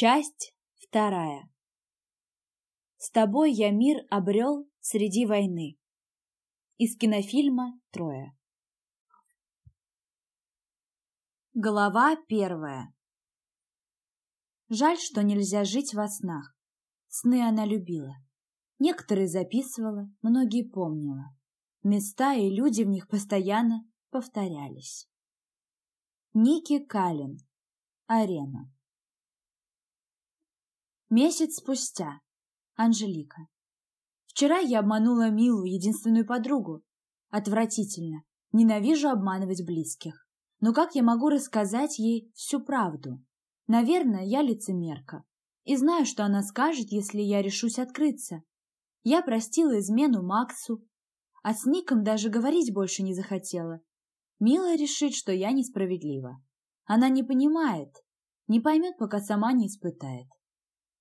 Часть вторая. С тобой я мир обрел среди войны. Из кинофильма «Трое». Глава первая. Жаль, что нельзя жить во снах. Сны она любила. Некоторые записывала, многие помнила. Места и люди в них постоянно повторялись. Ники Каллен. Арена. Месяц спустя. Анжелика. Вчера я обманула Милу, единственную подругу. Отвратительно. Ненавижу обманывать близких. Но как я могу рассказать ей всю правду? Наверное, я лицемерка. И знаю, что она скажет, если я решусь открыться. Я простила измену Максу, а с Ником даже говорить больше не захотела. Мила решит, что я несправедлива. Она не понимает, не поймет, пока сама не испытает.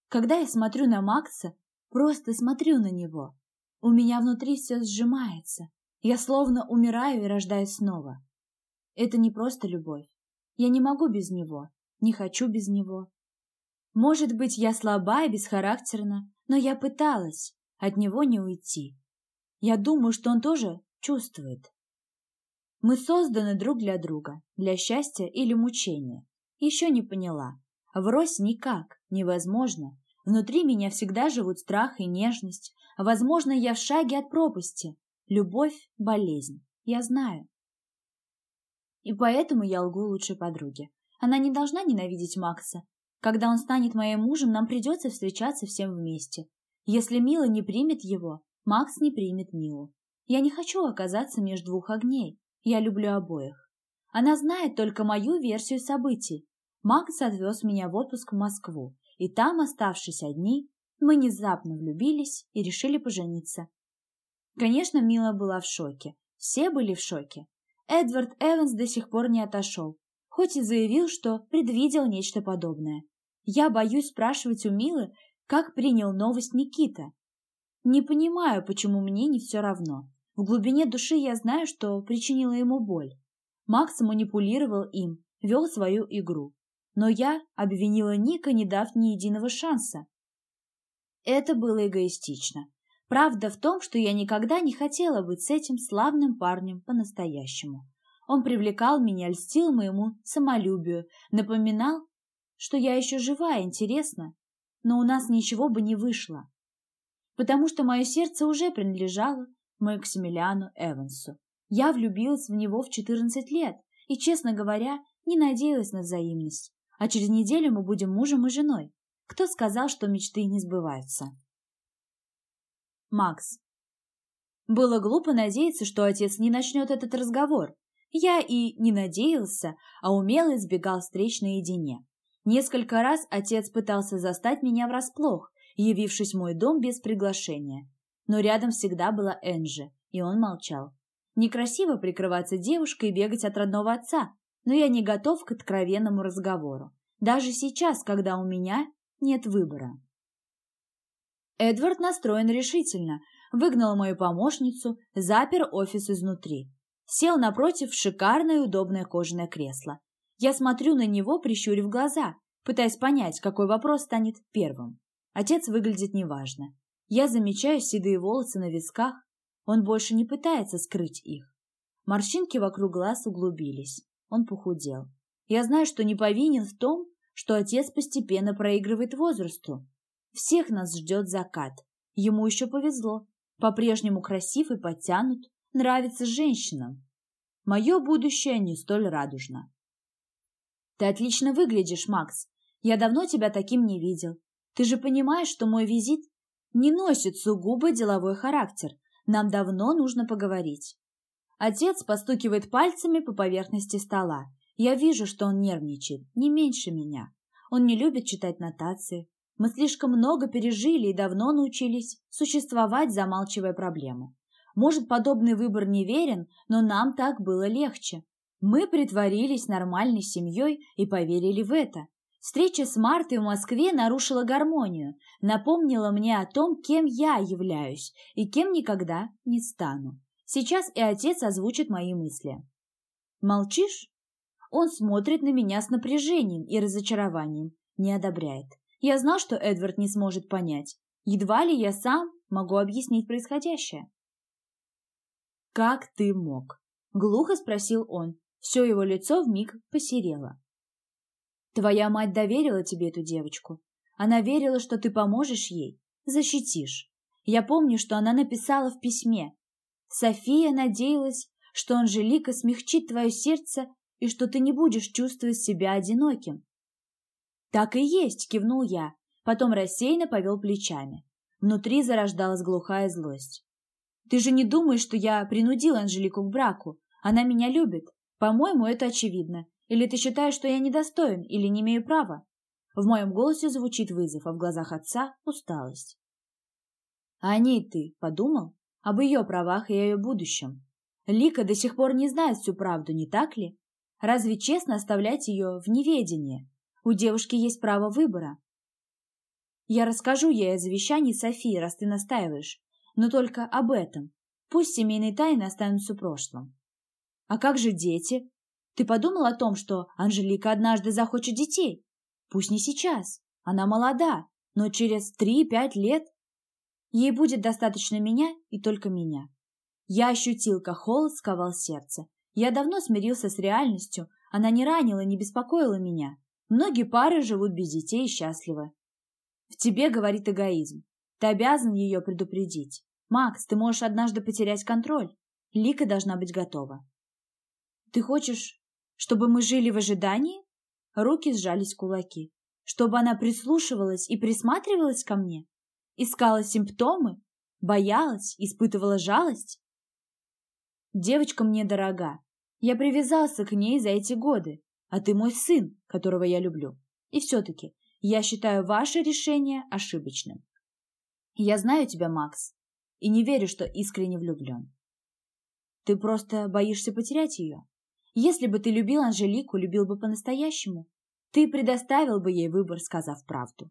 Когда я смотрю на Макса, просто смотрю на него, у меня внутри все сжимается. Я словно умираю и рождаюсь снова. Это не просто любовь. Я не могу без него, не хочу без него. Может быть, я слаба и бесхарактерна, но я пыталась от него не уйти. Я думаю, что он тоже чувствует. Мы созданы друг для друга, для счастья или мучения. Еще не поняла. Врозь никак, невозможно. Внутри меня всегда живут страх и нежность. Возможно, я в шаге от пропасти. Любовь – болезнь. Я знаю. И поэтому я лгу лучшей подруге. Она не должна ненавидеть Макса. Когда он станет моим мужем, нам придется встречаться всем вместе. Если Мила не примет его, Макс не примет Милу. Я не хочу оказаться между двух огней. Я люблю обоих. Она знает только мою версию событий. Макс отвез меня в отпуск в Москву, и там, оставшись одни, мы внезапно влюбились и решили пожениться. Конечно, Мила была в шоке. Все были в шоке. Эдвард Эванс до сих пор не отошел, хоть и заявил, что предвидел нечто подобное. Я боюсь спрашивать у Милы, как принял новость Никита. Не понимаю, почему мне не все равно. В глубине души я знаю, что причинила ему боль. Макс манипулировал им, вел свою игру но я обвинила Ника, не дав ни единого шанса. Это было эгоистично. Правда в том, что я никогда не хотела быть с этим славным парнем по-настоящему. Он привлекал меня, льстил моему самолюбию, напоминал, что я еще жива и интересна, но у нас ничего бы не вышло, потому что мое сердце уже принадлежало Максимилиану Эвансу. Я влюбилась в него в 14 лет и, честно говоря, не надеялась на взаимность а через неделю мы будем мужем и женой. Кто сказал, что мечты не сбываются? Макс. Было глупо надеяться, что отец не начнет этот разговор. Я и не надеялся, а умело избегал встреч наедине. Несколько раз отец пытался застать меня врасплох, явившись в мой дом без приглашения. Но рядом всегда была Энджи, и он молчал. Некрасиво прикрываться девушкой и бегать от родного отца, но я не готов к откровенному разговору, даже сейчас, когда у меня нет выбора. Эдвард настроен решительно, выгнал мою помощницу, запер офис изнутри. Сел напротив в шикарное удобное кожаное кресло. Я смотрю на него, прищурив глаза, пытаясь понять, какой вопрос станет первым. Отец выглядит неважно. Я замечаю седые волосы на висках. Он больше не пытается скрыть их. Морщинки вокруг глаз углубились. Он похудел. Я знаю, что не повинен в том, что отец постепенно проигрывает возрасту. Всех нас ждет закат. Ему еще повезло. По-прежнему красив и подтянут, нравится женщинам. Мое будущее не столь радужно. Ты отлично выглядишь, Макс. Я давно тебя таким не видел. Ты же понимаешь, что мой визит не носит сугубо деловой характер. Нам давно нужно поговорить. Отец постукивает пальцами по поверхности стола. Я вижу, что он нервничает, не меньше меня. Он не любит читать нотации. Мы слишком много пережили и давно научились существовать, замалчивая проблему. Может, подобный выбор неверен, но нам так было легче. Мы притворились нормальной семьей и поверили в это. Встреча с Мартой в Москве нарушила гармонию, напомнила мне о том, кем я являюсь и кем никогда не стану. Сейчас и отец озвучит мои мысли. Молчишь? Он смотрит на меня с напряжением и разочарованием, не одобряет. Я знал, что Эдвард не сможет понять. Едва ли я сам могу объяснить происходящее. «Как ты мог?» — глухо спросил он. Все его лицо вмиг посерело. «Твоя мать доверила тебе эту девочку. Она верила, что ты поможешь ей, защитишь. Я помню, что она написала в письме. София надеялась, что Анжелика смягчит твое сердце и что ты не будешь чувствовать себя одиноким. «Так и есть», — кивнул я, потом рассеянно повел плечами. Внутри зарождалась глухая злость. «Ты же не думаешь, что я принудил Анжелику к браку? Она меня любит. По-моему, это очевидно. Или ты считаешь, что я недостоин или не имею права?» В моем голосе звучит вызов, а в глазах отца — усталость. «А о ней ты подумал? Об ее правах и ее будущем? Лика до сих пор не знает всю правду, не так ли? Разве честно оставлять ее в неведении? У девушки есть право выбора. Я расскажу ей о завещании Софии, раз ты настаиваешь, но только об этом. Пусть семейные тайны останутся в прошлом. А как же дети? Ты подумал о том, что Анжелика однажды захочет детей? Пусть не сейчас. Она молода, но через три-пять лет ей будет достаточно меня и только меня. Я ощутил, как холод сковал сердце. Я давно смирился с реальностью, она не ранила, не беспокоила меня. Многие пары живут без детей и счастливы. В тебе говорит эгоизм. Ты обязан ее предупредить. Макс, ты можешь однажды потерять контроль. Лика должна быть готова. Ты хочешь, чтобы мы жили в ожидании? Руки сжались в кулаки. Чтобы она прислушивалась и присматривалась ко мне? Искала симптомы? Боялась? Испытывала жалость? Девочка мне дорога. Я привязался к ней за эти годы а ты мой сын, которого я люблю. И все-таки я считаю ваше решение ошибочным. Я знаю тебя, Макс, и не верю, что искренне влюблен. Ты просто боишься потерять ее. Если бы ты любил Анжелику, любил бы по-настоящему, ты предоставил бы ей выбор, сказав правду.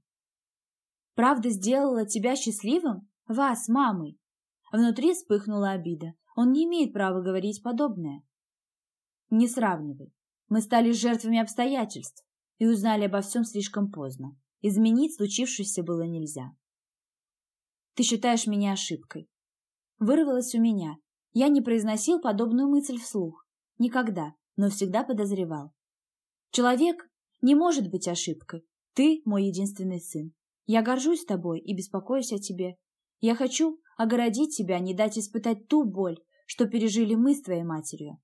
Правда сделала тебя счастливым? Вас, мамой? Внутри вспыхнула обида. Он не имеет права говорить подобное. Не сравнивай. Мы стали жертвами обстоятельств и узнали обо всем слишком поздно. Изменить случившееся было нельзя. Ты считаешь меня ошибкой. Вырвалось у меня. Я не произносил подобную мысль вслух. Никогда, но всегда подозревал. Человек не может быть ошибкой. Ты мой единственный сын. Я горжусь тобой и беспокоюсь о тебе. Я хочу огородить тебя, не дать испытать ту боль, что пережили мы с твоей матерью.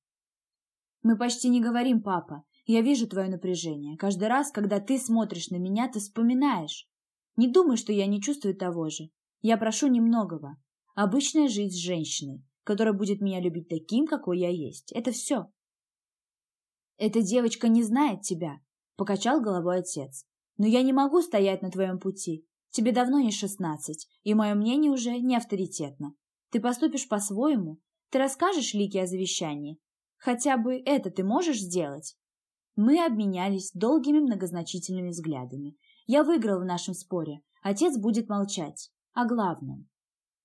Мы почти не говорим, папа. Я вижу твое напряжение. Каждый раз, когда ты смотришь на меня, ты вспоминаешь. Не думай, что я не чувствую того же. Я прошу немногого. Обычная жизнь с женщиной, которая будет меня любить таким, какой я есть. Это все. Эта девочка не знает тебя, покачал головой отец. Но я не могу стоять на твоем пути. Тебе давно не шестнадцать, и мое мнение уже не авторитетно. Ты поступишь по-своему. Ты расскажешь Лике о завещании, Хотя бы это ты можешь сделать?» Мы обменялись долгими многозначительными взглядами. Я выиграл в нашем споре. Отец будет молчать. О главном.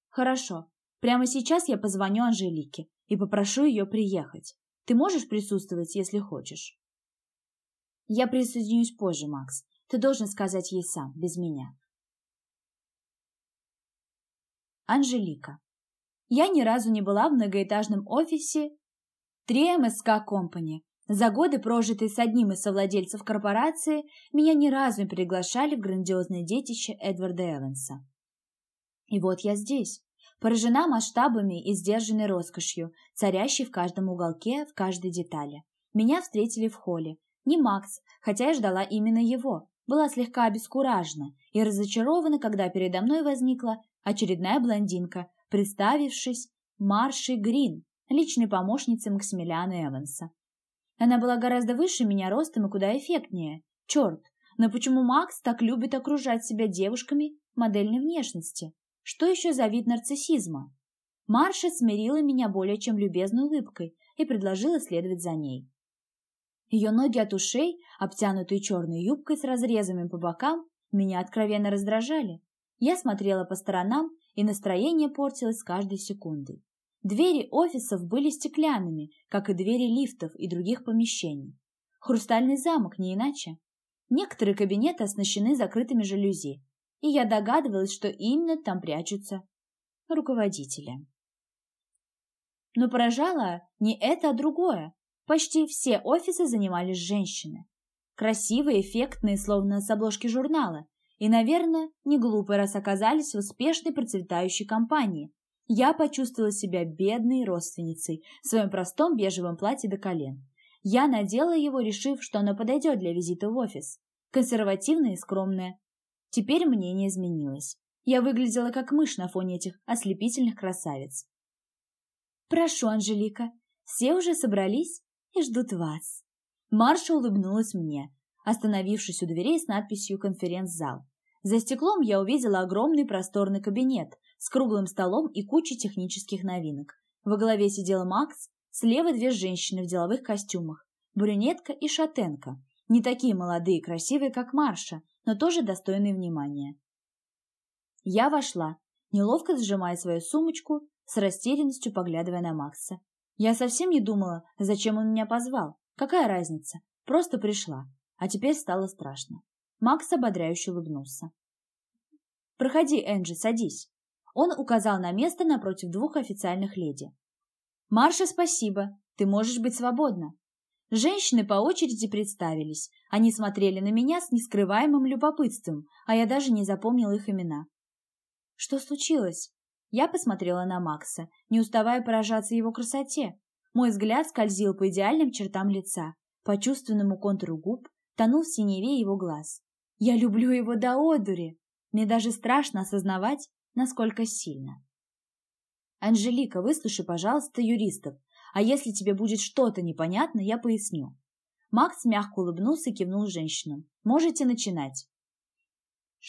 «Хорошо. Прямо сейчас я позвоню Анжелике и попрошу ее приехать. Ты можешь присутствовать, если хочешь?» «Я присоединюсь позже, Макс. Ты должен сказать ей сам, без меня». Анжелика. Я ни разу не была в многоэтажном офисе 3 МСК Компани. За годы, прожитые с одним из совладельцев корпорации, меня ни разу не приглашали в грандиозное детище Эдварда Эванса. И вот я здесь, поражена масштабами и сдержанной роскошью, царящей в каждом уголке, в каждой детали. Меня встретили в холле. Не Макс, хотя я ждала именно его. Была слегка обескуражена и разочарована, когда передо мной возникла очередная блондинка, представившись Маршей Грин, личной помощницей Максимилиана Эванса. Она была гораздо выше меня ростом и куда эффектнее. Черт, но почему Макс так любит окружать себя девушками модельной внешности? Что еще за вид нарциссизма? Марша смирила меня более чем любезной улыбкой и предложила следовать за ней. Ее ноги от ушей, обтянутые черной юбкой с разрезами по бокам, меня откровенно раздражали. Я смотрела по сторонам, и настроение портилось с каждой секундой. Двери офисов были стеклянными, как и двери лифтов и других помещений. Хрустальный замок, не иначе. Некоторые кабинеты оснащены закрытыми жалюзи, и я догадывалась, что именно там прячутся руководители. Но поражало не это, а другое. Почти все офисы занимались женщины. Красивые, эффектные, словно с обложки журнала. И, наверное, не глупые, раз оказались в успешной процветающей компании. Я почувствовала себя бедной родственницей в своем простом бежевом платье до колен. Я надела его, решив, что оно подойдет для визита в офис. Консервативное и скромное. Теперь мнение изменилось. Я выглядела как мышь на фоне этих ослепительных красавиц. «Прошу, Анжелика, все уже собрались и ждут вас». Марша улыбнулась мне, остановившись у дверей с надписью «Конференц-зал». За стеклом я увидела огромный просторный кабинет с круглым столом и кучей технических новинок. Во главе сидел Макс, слева две женщины в деловых костюмах, брюнетка и шатенка. Не такие молодые и красивые, как Марша, но тоже достойные внимания. Я вошла, неловко сжимая свою сумочку, с растерянностью поглядывая на Макса. Я совсем не думала, зачем он меня позвал. Какая разница? Просто пришла. А теперь стало страшно. Макс ободряюще улыбнулся. «Проходи, Энджи, садись». Он указал на место напротив двух официальных леди. «Марша, спасибо. Ты можешь быть свободна». Женщины по очереди представились. Они смотрели на меня с нескрываемым любопытством, а я даже не запомнила их имена. «Что случилось?» Я посмотрела на Макса, не уставая поражаться его красоте. Мой взгляд скользил по идеальным чертам лица, по чувственному контуру губ, тонул в синеве его глаз. Я люблю его до одури. Мне даже страшно осознавать, насколько сильно. Анжелика, выслушай, пожалуйста, юристов, а если тебе будет что-то непонятно, я поясню. Макс мягко улыбнулся и кивнул женщинам. Можете начинать.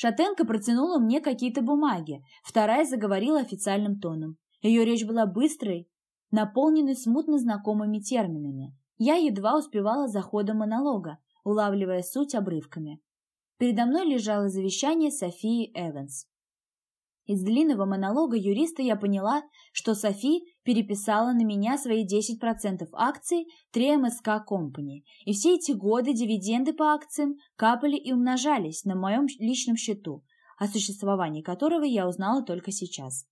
Шатенка протянула мне какие-то бумаги, вторая заговорила официальным тоном. Ее речь была быстрой, наполненной смутно знакомыми терминами. Я едва успевала за ходом монолога, улавливая суть обрывками. Передо мной лежало завещание Софии Эванс. Из длинного монолога юриста я поняла, что Софи переписала на меня свои 10% акций 3MSK Company, и все эти годы дивиденды по акциям капали и умножались на моем личном счету, о существовании которого я узнала только сейчас.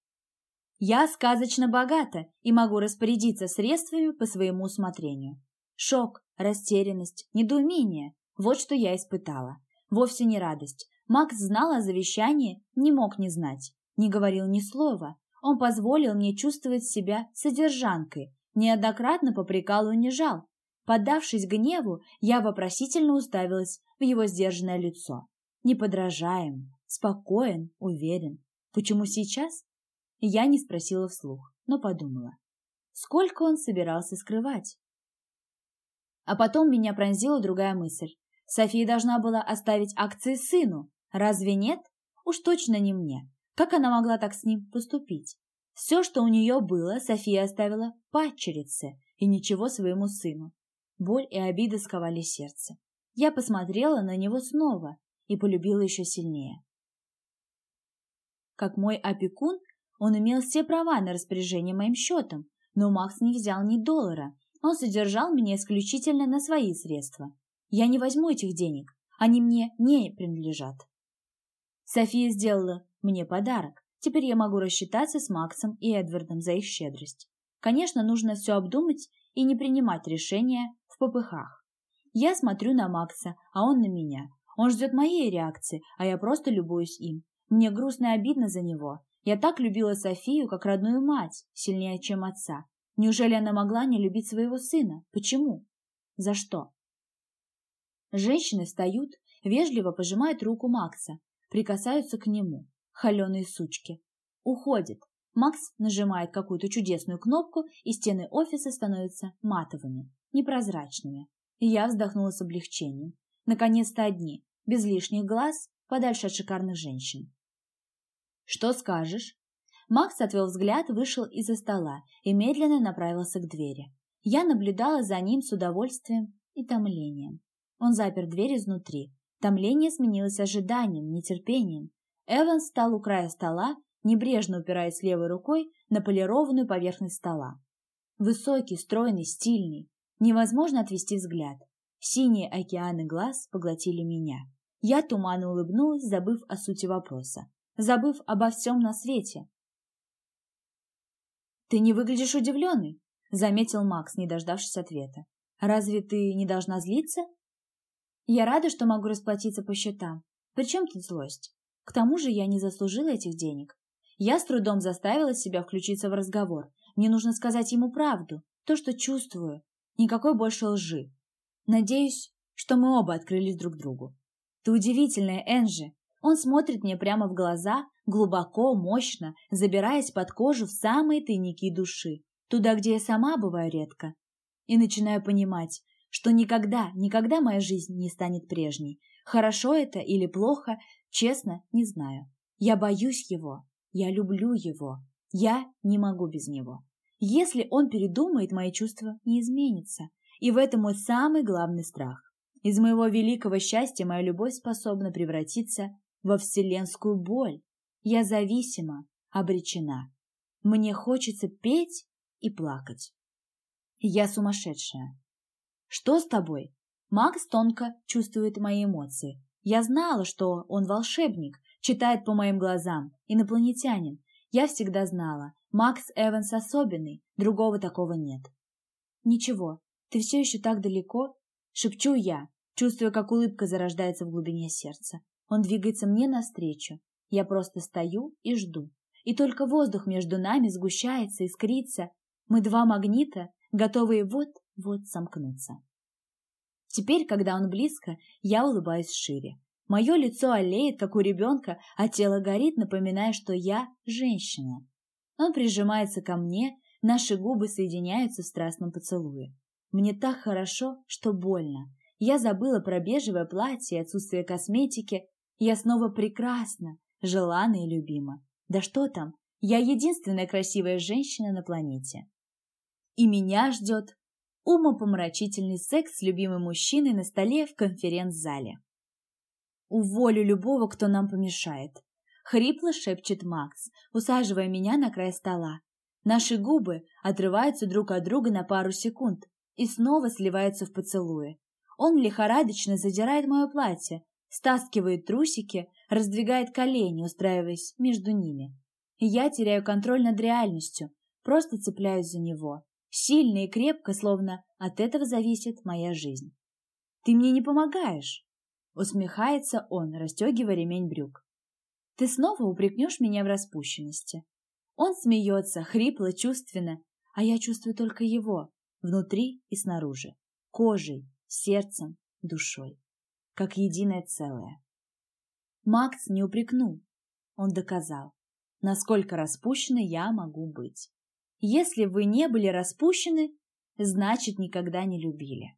Я сказочно богата и могу распорядиться средствами по своему усмотрению. Шок, растерянность, недоумение – вот что я испытала. Вовсе не радость. Макс знал о завещании, не мог не знать не говорил ни слова. Он позволил мне чувствовать себя содержанкой, неоднократно попрекал и унижал. Поддавшись гневу, я вопросительно уставилась в его сдержанное лицо. Неподражаем, спокоен, уверен. Почему сейчас? Я не спросила вслух, но подумала. Сколько он собирался скрывать? А потом меня пронзила другая мысль. София должна была оставить акции сыну. Разве нет? Уж точно не мне. Как она могла так с ним поступить? Все, что у нее было, София оставила падчерице и ничего своему сыну. Боль и обида сковали сердце. Я посмотрела на него снова и полюбила еще сильнее. Как мой опекун, он имел все права на распоряжение моим счетом, но Макс не взял ни доллара. Он содержал меня исключительно на свои средства. Я не возьму этих денег, они мне не принадлежат. София сделала мне подарок. Теперь я могу рассчитаться с Максом и Эдвардом за их щедрость. Конечно, нужно все обдумать и не принимать решения в попыхах. Я смотрю на Макса, а он на меня. Он ждет моей реакции, а я просто любуюсь им. Мне грустно и обидно за него. Я так любила Софию, как родную мать, сильнее, чем отца. Неужели она могла не любить своего сына? Почему? За что? Женщины встают, вежливо пожимают руку Макса, прикасаются к нему холеные сучки. Уходит. Макс нажимает какую-то чудесную кнопку, и стены офиса становятся матовыми, непрозрачными. Я вздохнула с облегчением. Наконец-то одни, без лишних глаз, подальше от шикарных женщин. «Что скажешь?» Макс отвел взгляд, вышел из-за стола и медленно направился к двери. Я наблюдала за ним с удовольствием и томлением. Он запер дверь изнутри. Томление сменилось ожиданием, нетерпением. Эван встал у края стола, небрежно упираясь левой рукой на полированную поверхность стола. Высокий, стройный, стильный. Невозможно отвести взгляд. Синие океаны глаз поглотили меня. Я туманно улыбнулась, забыв о сути вопроса, забыв обо всем на свете. «Ты не выглядишь удивленной», — заметил Макс, не дождавшись ответа. «Разве ты не должна злиться?» «Я рада, что могу расплатиться по счетам. Причем тут злость? К тому же я не заслужила этих денег. Я с трудом заставила себя включиться в разговор. Мне нужно сказать ему правду, то, что чувствую. Никакой больше лжи. Надеюсь, что мы оба открылись друг другу. Ты удивительная, Энджи. Он смотрит мне прямо в глаза, глубоко, мощно, забираясь под кожу в самые тайники души, туда, где я сама бываю редко. И начинаю понимать, что никогда, никогда моя жизнь не станет прежней. Хорошо это или плохо, честно, не знаю. Я боюсь его, я люблю его, я не могу без него. Если он передумает, мои чувства не изменятся. И в этом мой самый главный страх. Из моего великого счастья моя любовь способна превратиться во вселенскую боль. Я зависима, обречена. Мне хочется петь и плакать. Я сумасшедшая. Что с тобой? Макс тонко чувствует мои эмоции. Я знала, что он волшебник, читает по моим глазам, инопланетянин. Я всегда знала, Макс Эванс особенный, другого такого нет. Ничего, ты все еще так далеко? Шепчу я, чувствуя, как улыбка зарождается в глубине сердца. Он двигается мне навстречу. Я просто стою и жду. И только воздух между нами сгущается, искрится. Мы два магнита, готовые вот-вот сомкнуться. Теперь, когда он близко, я улыбаюсь шире. Мое лицо олеет, как у ребенка, а тело горит, напоминая, что я женщина. Он прижимается ко мне, наши губы соединяются в страстном поцелуе. Мне так хорошо, что больно. Я забыла про бежевое платье и отсутствие косметики. Я снова прекрасна, желанна и любима. Да что там, я единственная красивая женщина на планете. И меня ждет умопомрачительный секс с любимым мужчиной на столе в конференц-зале. «Уволю любого, кто нам помешает», — хрипло шепчет Макс, усаживая меня на край стола. Наши губы отрываются друг от друга на пару секунд и снова сливаются в поцелуе. Он лихорадочно задирает мое платье, стаскивает трусики, раздвигает колени, устраиваясь между ними. Я теряю контроль над реальностью, просто цепляюсь за него сильно и крепко, словно от этого зависит моя жизнь. «Ты мне не помогаешь!» Усмехается он, расстегивая ремень брюк. «Ты снова упрекнешь меня в распущенности?» Он смеется, хрипло, чувственно, а я чувствую только его, внутри и снаружи, кожей, сердцем, душой, как единое целое. Макс не упрекнул, он доказал, насколько распущенной я могу быть. Если вы не были распущены, значит, никогда не любили.